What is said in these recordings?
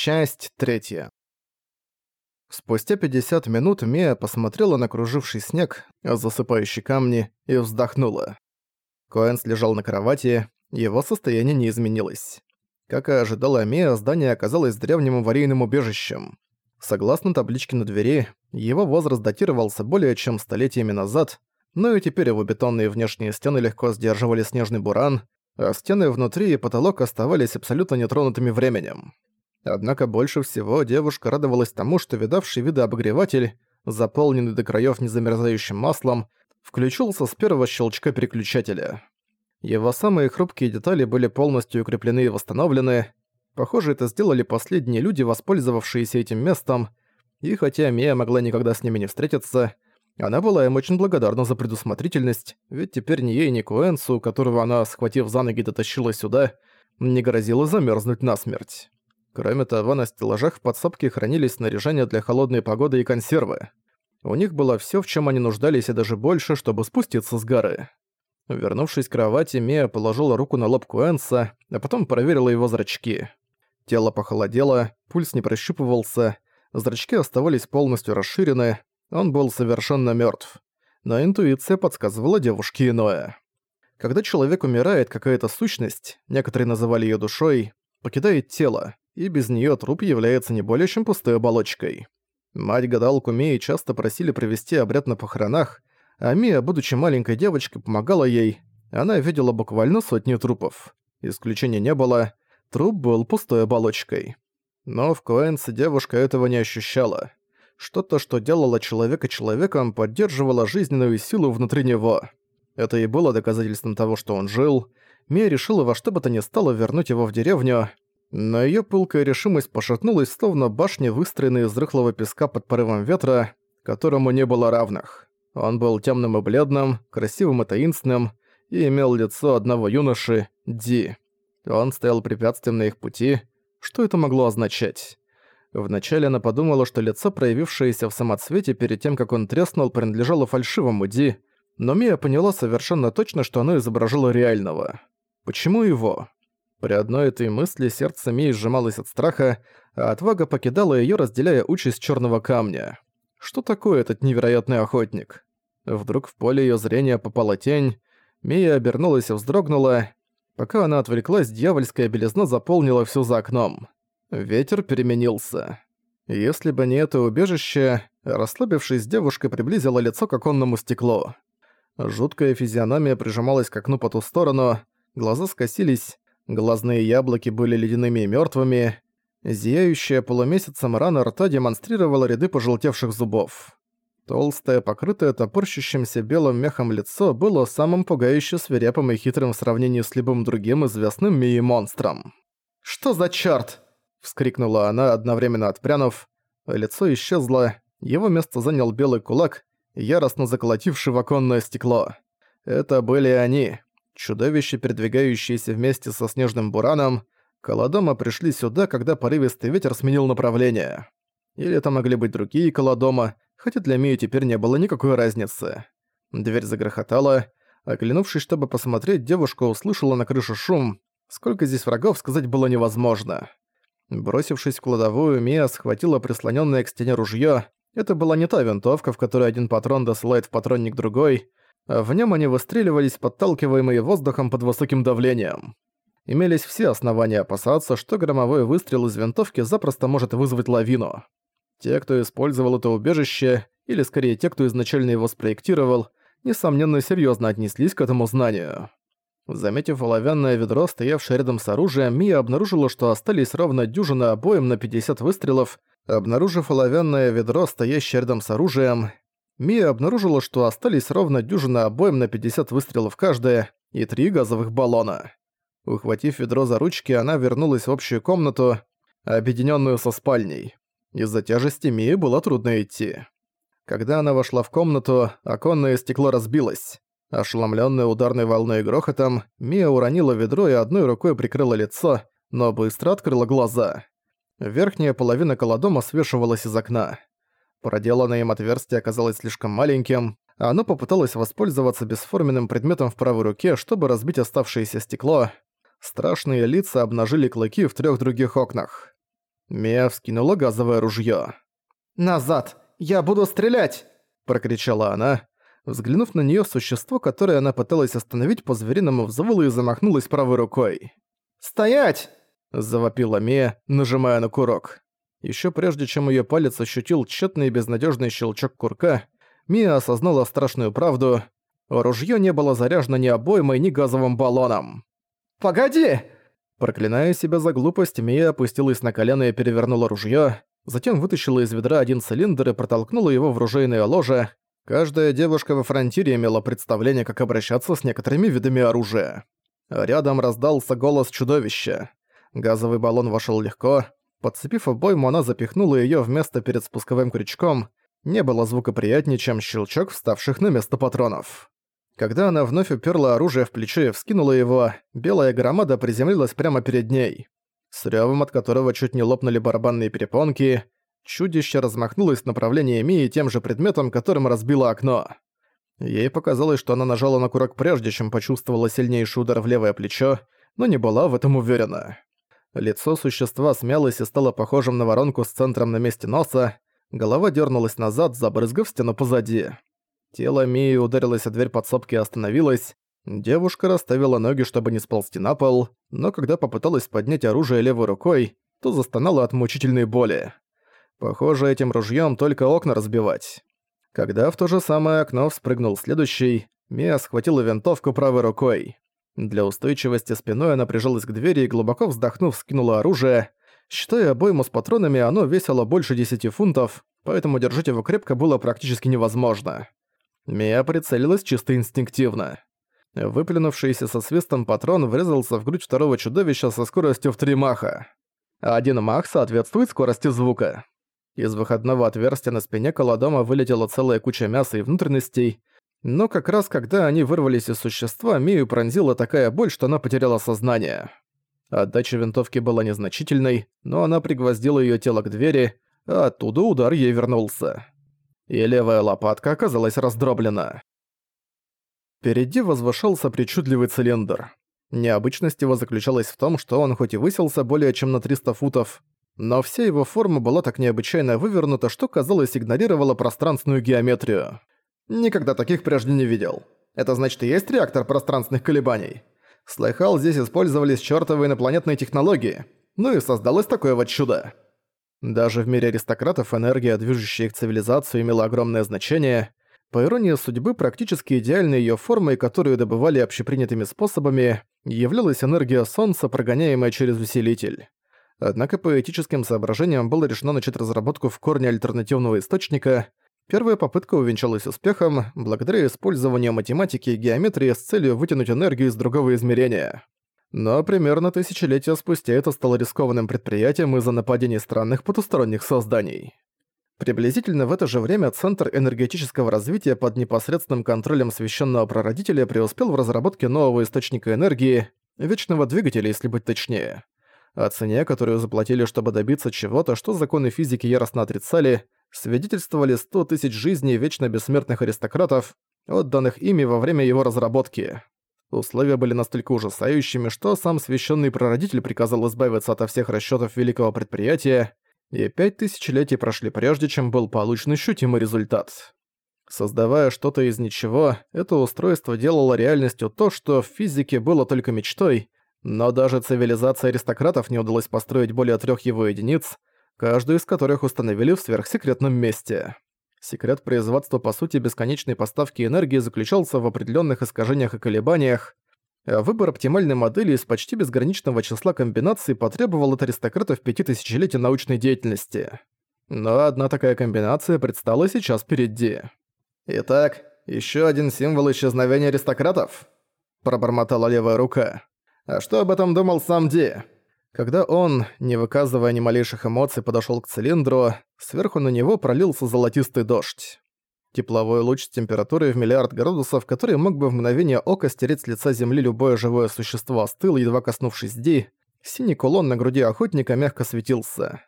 Часть третья. Спустя 50 минут Мия посмотрела на круживший снег, засыпающий камни, и вздохнула. Коэнс лежал на кровати, его состояние не изменилось. Как и ожидала Мия, здание оказалось древним аварийным убежищем. Согласно табличке на двери, его возраст датировался более чем столетиями назад, но и теперь его бетонные внешние стены легко сдерживали снежный буран, а стены внутри и потолок оставались абсолютно нетронутыми временем. Однако больше всего девушка радовалась тому, что видавший виды обогреватель, заполненный до краев незамерзающим маслом, включился с первого щелчка переключателя. Его самые хрупкие детали были полностью укреплены и восстановлены. Похоже, это сделали последние люди, воспользовавшиеся этим местом, и хотя Мия могла никогда с ними не встретиться, она была им очень благодарна за предусмотрительность, ведь теперь ни ей, ни Куэнсу, которого она, схватив за ноги, дотащила сюда, не грозило замерзнуть насмерть. Кроме того, на стеллажах в подсобке хранились снаряжения для холодной погоды и консервы. У них было всё, в чём они нуждались, и даже больше, чтобы спуститься с горы. Вернувшись к кровати, Мия положила руку на лоб Куэнса, а потом проверила его зрачки. Тело похолодело, пульс не прощупывался, зрачки оставались полностью расширены, он был совершенно мёртв. Но интуиция подсказывала девушке иное. Когда человек умирает, какая-то сущность, некоторые называли её душой, покидает тело, и без неё труп является не более чем пустой оболочкой. Мать-гадалку Мии часто просили провести обряд на похоронах, а Мия, будучи маленькой девочкой, помогала ей. Она видела буквально сотни трупов. Исключения не было, труп был пустой оболочкой. Но в Коэнсе девушка этого не ощущала. Что-то, что делало человека человеком, поддерживало жизненную силу внутри него. Это и было доказательством того, что он жил. Мия решила во что бы то ни стало вернуть его в деревню, но её пылкая решимость пошатнулась, словно башня, выстроенная из рыхлого песка под порывом ветра, которому не было равных. Он был тёмным и бледным, красивым и таинственным, и имел лицо одного юноши, Ди. Он стоял препятствием на их пути. Что это могло означать? Вначале она подумала, что лицо, проявившееся в самоцвете перед тем, как он треснул, принадлежало фальшивому Ди, но Мия поняла совершенно точно, что оно изображало реального. Почему его? При одной этой мысли сердце Мии сжималось от страха, а отвага покидала её, разделяя участь чёрного камня. Что такое этот невероятный охотник? Вдруг в поле её зрения попала тень, Мия обернулась и вздрогнула. Пока она отвлеклась, дьявольская белизна заполнила всё за окном. Ветер переменился. Если бы не это убежище, расслабившись, девушка приблизила лицо к оконному стеклу. Жуткая физиономия прижималась к окну по ту сторону, глаза скосились, Глазные яблоки были ледяными и мёртвыми. Зияющая полумесяцем рана рта демонстрировала ряды пожелтевших зубов. Толстое, покрытое топорщащимся белым мехом лицо было самым пугающе свирепым и хитрым в сравнении с любым другим известным Мии-монстром. «Что за чёрт?» — вскрикнула она, одновременно отпрянув. Лицо исчезло, его место занял белый кулак, яростно заколотивший в оконное стекло. Это были они, Чудовища, передвигающиеся вместе со снежным бураном, колодома пришли сюда, когда порывистый ветер сменил направление. Или это могли быть другие колодома, хотя для Мии теперь не было никакой разницы. Дверь загрохотала. Оглянувшись, чтобы посмотреть, девушка услышала на крыше шум. Сколько здесь врагов, сказать было невозможно. Бросившись в кладовую, Мия схватила прислонённое к стене ружьё. Это была не та винтовка, в которой один патрон досылает в патронник другой. В нем они выстреливались, подталкиваемые воздухом под высоким давлением. Имелись все основания опасаться, что громовой выстрел из винтовки запросто может вызвать лавину. Те, кто использовал это убежище, или скорее те, кто изначально его спроектировал, несомненно серьезно отнеслись к этому знанию. Заметив оловянное ведро, стоявшее рядом с оружием, Мия обнаружила, что остались ровно дюжина обоим на 50 выстрелов. Обнаружив оловянное ведро, стоящее рядом с оружием, Мия обнаружила, что остались ровно дюжина обоим на 50 выстрелов каждая и три газовых баллона. Ухватив ведро за ручки, она вернулась в общую комнату, объединенную со спальней. Из-за тяжести Мии было трудно идти. Когда она вошла в комнату, оконное стекло разбилось. Ошеломленная ударной волной и грохотом, Мия уронила ведро и одной рукой прикрыла лицо, но быстро открыла глаза. Верхняя половина колодома свешивалась из окна. Проделанное им отверстие оказалось слишком маленьким, а оно попыталось воспользоваться бесформенным предметом в правой руке, чтобы разбить оставшееся стекло. Страшные лица обнажили клыки в трех других окнах. Мия вскинула газовое ружье. «Назад! Я буду стрелять!» – прокричала она. Взглянув на нее, существо, которое она пыталась остановить, по-звериному взвыло и замахнулось правой рукой. «Стоять!» – завопила Мия, нажимая на курок. Еще прежде, чем ее палец ощутил тщетный и безнадежный щелчок курка, Мия осознала страшную правду. Ружье не было заряжено ни обоймой, ни газовым баллоном. «Погоди!» Проклиная себя за глупость, Мия опустилась на колено и перевернула ружье, затем вытащила из ведра один цилиндр и протолкнула его в ружейное ложе. Каждая девушка во фронтире имела представление, как обращаться с некоторыми видами оружия. Рядом раздался голос чудовища. Газовый баллон вошел легко. Подцепив обойму, она запихнула ее в место перед спусковым крючком. Не было звука приятнее, чем щелчок вставших на место патронов. Когда она вновь уперла оружие в плечо и вскинула его, белая громада приземлилась прямо перед ней. С рёвом, от которого чуть не лопнули барабанные перепонки, чудище размахнулось в направлении Мии тем же предметом, которым разбило окно. Ей показалось, что она нажала на курок прежде, чем почувствовала сильнейший удар в левое плечо, но не была в этом уверена. Лицо существа смялось и стало похожим на воронку с центром на месте носа, голова дернулась назад, забрызгав стену позади. Тело Мии ударилось о дверь подсобки и остановилось. Девушка расставила ноги, чтобы не сползти на пол, но когда попыталась поднять оружие левой рукой, то застонала от мучительной боли. Похоже, этим ружьем только окна разбивать. Когда в то же самое окно вспрыгнул следующий, Мия схватила винтовку правой рукой. Для устойчивости спиной она прижалась к двери и глубоко вздохнув скинула оружие. Считая обойму с патронами, оно весило больше 10 фунтов, поэтому держать его крепко было практически невозможно. Мия прицелилась чисто инстинктивно. Выплюнувшийся со свистом патрон врезался в грудь второго чудовища со скоростью в три маха. Один мах соответствует скорости звука. Из выходного отверстия на спине колодома вылетела целая куча мяса и внутренностей, но как раз когда они вырвались из существа, Мию пронзила такая боль, что она потеряла сознание. Отдача винтовки была незначительной, но она пригвоздила её тело к двери, а оттуда удар ей вернулся и левая лопатка оказалась раздроблена. Впереди возвышался причудливый цилиндр. Необычность его заключалась в том, что он хоть и высился более чем на 300 футов, но вся его форма была так необычайно вывернута, что, казалось, игнорировала пространственную геометрию. Никогда таких прежде не видел. Это значит, есть реактор пространственных колебаний. Слыхал, здесь использовались чёртовы инопланетные технологии. Ну и создалось такое вот чудо. Даже в мире аристократов энергия, движущая их цивилизацию, имела огромное значение. По иронии судьбы, практически идеальной её формой, которую добывали общепринятыми способами, являлась энергия Солнца, прогоняемая через усилитель. Однако по этическим соображениям было решено начать разработку в корне альтернативного источника. Первая попытка увенчалась успехом, благодаря использованию математики и геометрии с целью вытянуть энергию из другого измерения. Но примерно тысячелетия спустя это стало рискованным предприятием из-за нападений странных потусторонних созданий. Приблизительно в это же время Центр энергетического развития под непосредственным контролем священного прародителя преуспел в разработке нового источника энергии, вечного двигателя, если быть точнее. О цене, которую заплатили, чтобы добиться чего-то, что законы физики яростно отрицали, свидетельствовали 100 тысяч жизней вечно бессмертных аристократов, отданных ими во время его разработки. Условия были настолько ужасающими, что сам священный прародитель приказал избавиться ото всех расчетов великого предприятия, и пять тысячелетий прошли прежде, чем был получен ощутимый результат. Создавая что-то из ничего, это устройство делало реальностью то, что в физике было только мечтой, но даже цивилизации аристократов не удалось построить более трех его единиц, каждую из которых установили в сверхсекретном месте. Секрет производства по сути бесконечной поставки энергии заключался в определенных искажениях и колебаниях, а выбор оптимальной модели из почти безграничного числа комбинаций потребовал от аристократов пяти тысячелетий научной деятельности. Но одна такая комбинация предстала сейчас перед Ди. «Итак, еще один символ исчезновения аристократов?» Пробормотала левая рука. «А что об этом думал сам Ди?» Когда он, не выказывая ни малейших эмоций, подошёл к цилиндру, сверху на него пролился золотистый дождь. Тепловой луч с температурой в миллиард градусов, который мог бы в мгновение ока стереть с лица Земли любое живое существо, остыл, едва коснувшись Ди. Синий кулон на груди охотника мягко светился.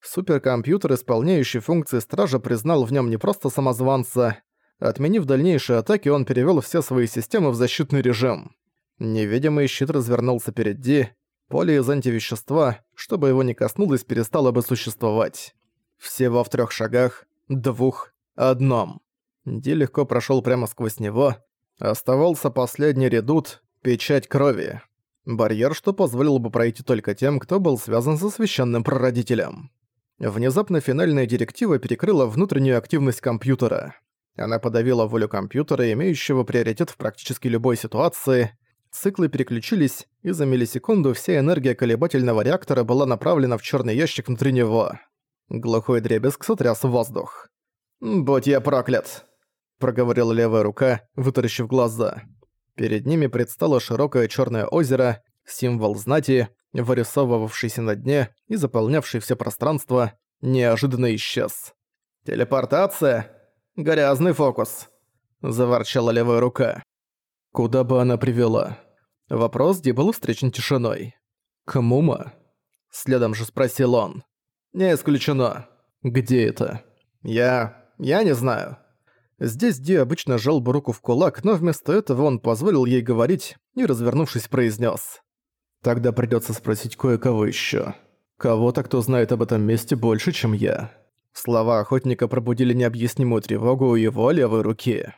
Суперкомпьютер, исполняющий функции стража, признал в нем не просто самозванца. Отменив дальнейшие атаки, он перевёл все свои системы в защитный режим. Невидимый щит развернулся перед Ди, Поле из антивещества, чтобы его не коснулось, перестало бы существовать. Всего в трех шагах, двух, одном. Ди легко прошел прямо сквозь него. Оставался последний редут — печать крови. Барьер, что позволил бы пройти только тем, кто был связан со священным прародителем. Внезапно финальная директива перекрыла внутреннюю активность компьютера. Она подавила волю компьютера, имеющего приоритет в практически любой ситуации. Циклы переключились, и за миллисекунду вся энергия колебательного реактора была направлена в черный ящик внутри него. Глухой дребезг сотряс воздух. «Будь я проклят!» – проговорила левая рука, вытаращив глаза. Перед ними предстало широкое черное озеро, символ знати, вырисовывавшийся на дне и заполнявший все пространство, неожиданно исчез. «Телепортация? Грязный фокус!» – заворчала левая рука. Куда бы она привела? Вопрос Ди был встречен тишиной. «К Мума?» Следом же спросил он. «Не исключено. Где это?» «Я... я не знаю». Здесь Ди обычно жал бы руку в кулак, но вместо этого он позволил ей говорить и, развернувшись, произнес: «Тогда придется спросить кое-кого еще. Кого-то, кто знает об этом месте больше, чем я». Слова охотника пробудили необъяснимую тревогу у его левой руки.